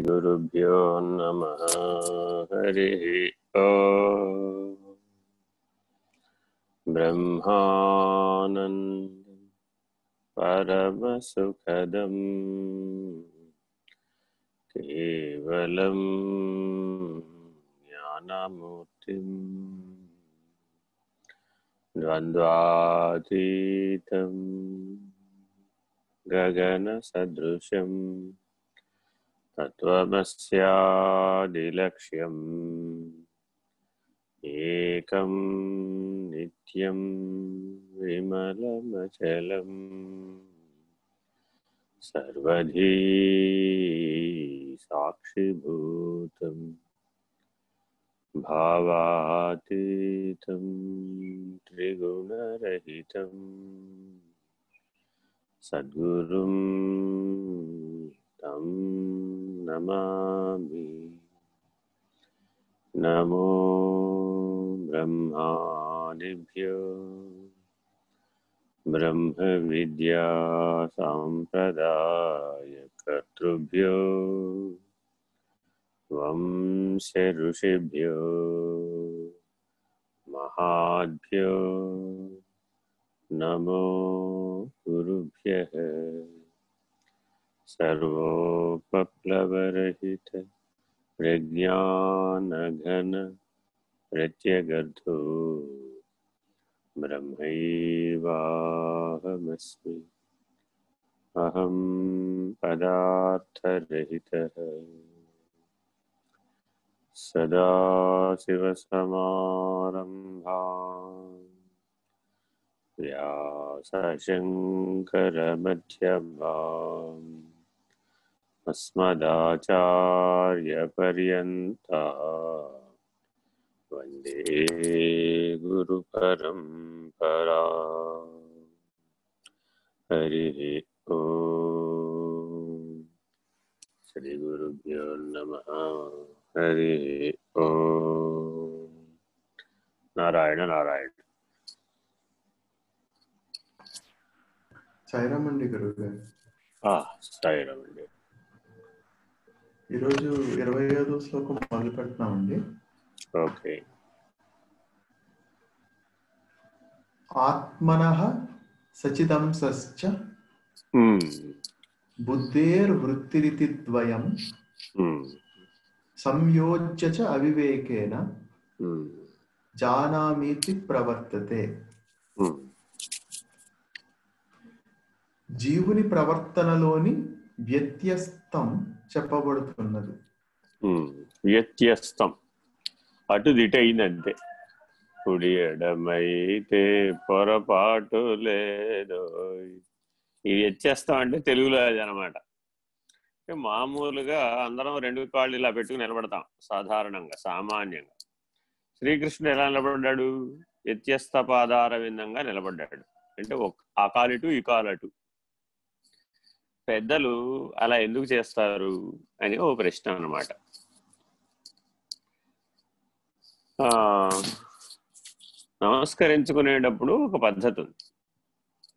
श्रीगुरुभ्यो नमः। हरिः ब्रह्मानन्दं परमसुखदम् केवलं ज्ञानमूर्तिम् द्वन्द्वातीतं गगनसदृशम् तत्त्वमस्यादिलक्ष्यम् एकं नित्यं विमलमचलम् सर्वधी साक्षिभूतम् भावातीतं त्रिगुणरहितं सद्गुरुं तं नमामि नमो ब्रह्मादिभ्यो ब्रह्मविद्यासाम्प्रदायकर्तृभ्यो वंशऋषिभ्यो महाभ्यो नमो गुरुभ्यः सर्वोपप्लवरहित प्रज्ञानघन प्रत्यगर्धो ब्रह्मैवाहमस्मि। अहं पदार्थरहितः। सदाशिवसमारम्भा व्यासशङ्करमध्यमाम् अस्मदाचार्यपर्यन्ता वन्दे गुरुपरम्परा हरिः ॐ श्रीगुरुभ्यो नमः हरिः ॐ నారాయణ నారాయణ సాయిరామ్ అండి గురువు గారు సాయిరామ్ అండి ఈరోజు ఇరవై ఐదో శ్లోకం మొదలు పెడుతున్నామండి ఓకే. ఆత్మన సచిదంశ్చ బుద్ధేర్వృత్తిరితి ద్వయం సంయోజ్య చ అవివేకేన జానామీతి ప్రవర్తతే. జీవుని ప్రవర్తనలోని వ్యత్యస్తం చెప్పబడుతున్నది. వ్యత్యస్తం. అటు దిట అయిందంతే కుడి ఎడమైతే పొరపాటు లేదు. ఈ వ్యత్యస్తం అంటే తెలుగులో అది అనమాట మామూలుగా అందరం రెండు కాళ్ళు ఇలా పెట్టుకుని నిలబడతాం సాధారణంగా సామాన్యంగా. శ్రీకృష్ణుడు ఎలా నిలబడ్డాడు? వ్యత్యస్త పాదార విందంగా నిలబడ్డాడు. అంటే ఒక ఆ కాలిటు ఈ కాలు అటు పెద్దలు అలా ఎందుకు చేస్తారు అని ఓ ప్రశ్న అన్నమాట. ఆ, నమస్కరించుకునేటప్పుడు ఒక పద్ధతి ఉంది.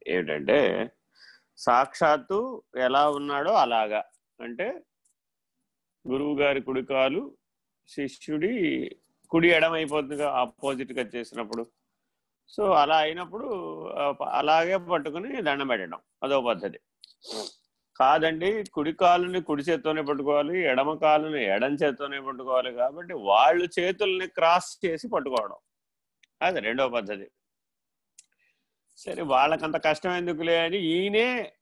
ఏమిటంటే సాక్షాత్తు ఎలా ఉన్నాడో అలాగా. అంటే గురువు గారి కుడికాలు శిష్యుడి కుడి ఎడమైపోతుందిగా ఆపోజిట్గా చేసినప్పుడు. సో అలా అయినప్పుడు అలాగే పట్టుకుని దండం పెట్టడం. అదో పద్ధతి. కాదండి కుడి కాలుని కుడి చేత్తోనే పట్టుకోవాలి ఎడమ కాలుని ఎడం చేత్తోనే పట్టుకోవాలి కాబట్టి వాళ్ళు చేతుల్ని క్రాస్ చేసి పట్టుకోవడం. అది రెండవ పద్ధతి. సరే వాళ్ళకంత కష్టం ఎందుకులే అని ఈయనే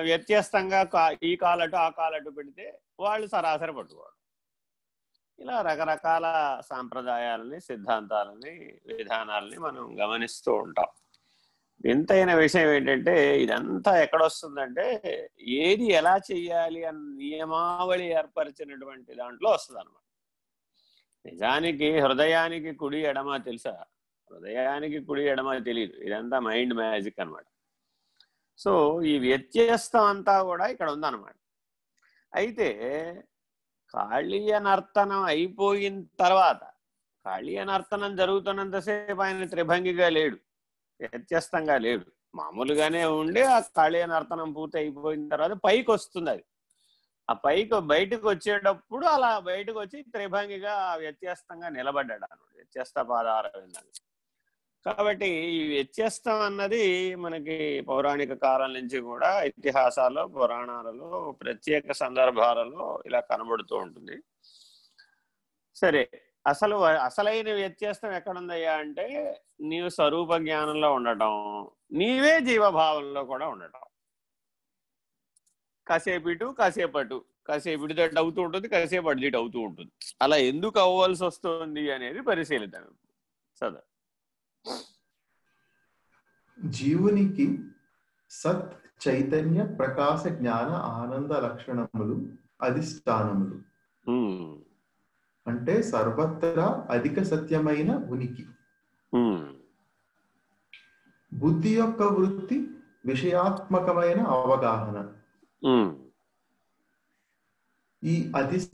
వ్యత్యస్తంగా కా- ఈ కాలటు ఆ కాలటు పెడితే వాళ్ళు సరాసరి పట్టుకోవడం. ఇలా రకరకాల సాంప్రదాయాలని సిద్ధాంతాలని విధానాలని మనం గమనిస్తూ ఉంటాం. వింతైన విషయం ఏంటంటే ఇదంతా ఎక్కడొస్తుందంటే ఏది ఎలా చెయ్యాలి అన్న నియమావళి ఏర్పరిచినటువంటి దాంట్లో వస్తుంది అనమాట నిజానికి హృదయానికి కుడి ఎడమ తెలుసా? హృదయానికి కుడి ఎడమ తెలియదు ఇదంతా మైండ్ మ్యాజిక్ అన్నమాట. సో ఈ వ్యత్యస్తం అంతా కూడా ఇక్కడ ఉందన్నమాట. అయితే కాళీయ నర్తనం అయిపోయిన తర్వాత కాళీయ నర్తనం జరుగుతున్నంతసేపు ఆయన త్రిభంగిగా లేడు. వ్యత్యస్తంగా లేడు మామూలుగానే ఉండి ఆ కాళీయ నర్తనం పూర్తి అయిపోయిన తర్వాత పైకి వస్తుంది అది. ఆ పైకి బయటకు వచ్చేటప్పుడు అలా బయటకు వచ్చి త్రిభంగిగా వ్యత్యస్తంగా నిలబడ్డాడు అన్నాడు వ్యత్యస్త పాదారవిందని కాబట్టి ఈ వ్యత్యస్తం అన్నది మనకి పౌరాణిక కాలం నుంచి కూడా ఇతిహాసాల్లో పురాణాలలో ప్రత్యేక సందర్భాలలో ఇలా కనబడుతూ ఉంటుంది. సరే అసలు అసలైన వ్యత్యస్తం ఎక్కడుందయ్యా అంటే నీవు స్వరూప జ్ఞానంలో ఉండటం నీవే జీవభావంలో కూడా ఉండటం. కాసేపు ఇటు కాసేపు అటు. కాసేపు ఇటు దట్ అవుతూ ఉంటుంది కాసేపు అటు ఇటు అవుతూ ఉంటుంది. అలా ఎందుకు అవ్వాల్సి వస్తుంది అనేది పరిశీలిద్దాం. చదువు జీవునికి సత్ చైతన్య ప్రకాశ జ్ఞాన ఆనంద లక్షణములు అధిష్టానములు. అంటే సర్వత్రా అధిక సత్యమైన ఉనికి. బుద్ధి యొక్క వృత్తి విషయాత్మకమైన అవగాహన. ఈ అధిష్ట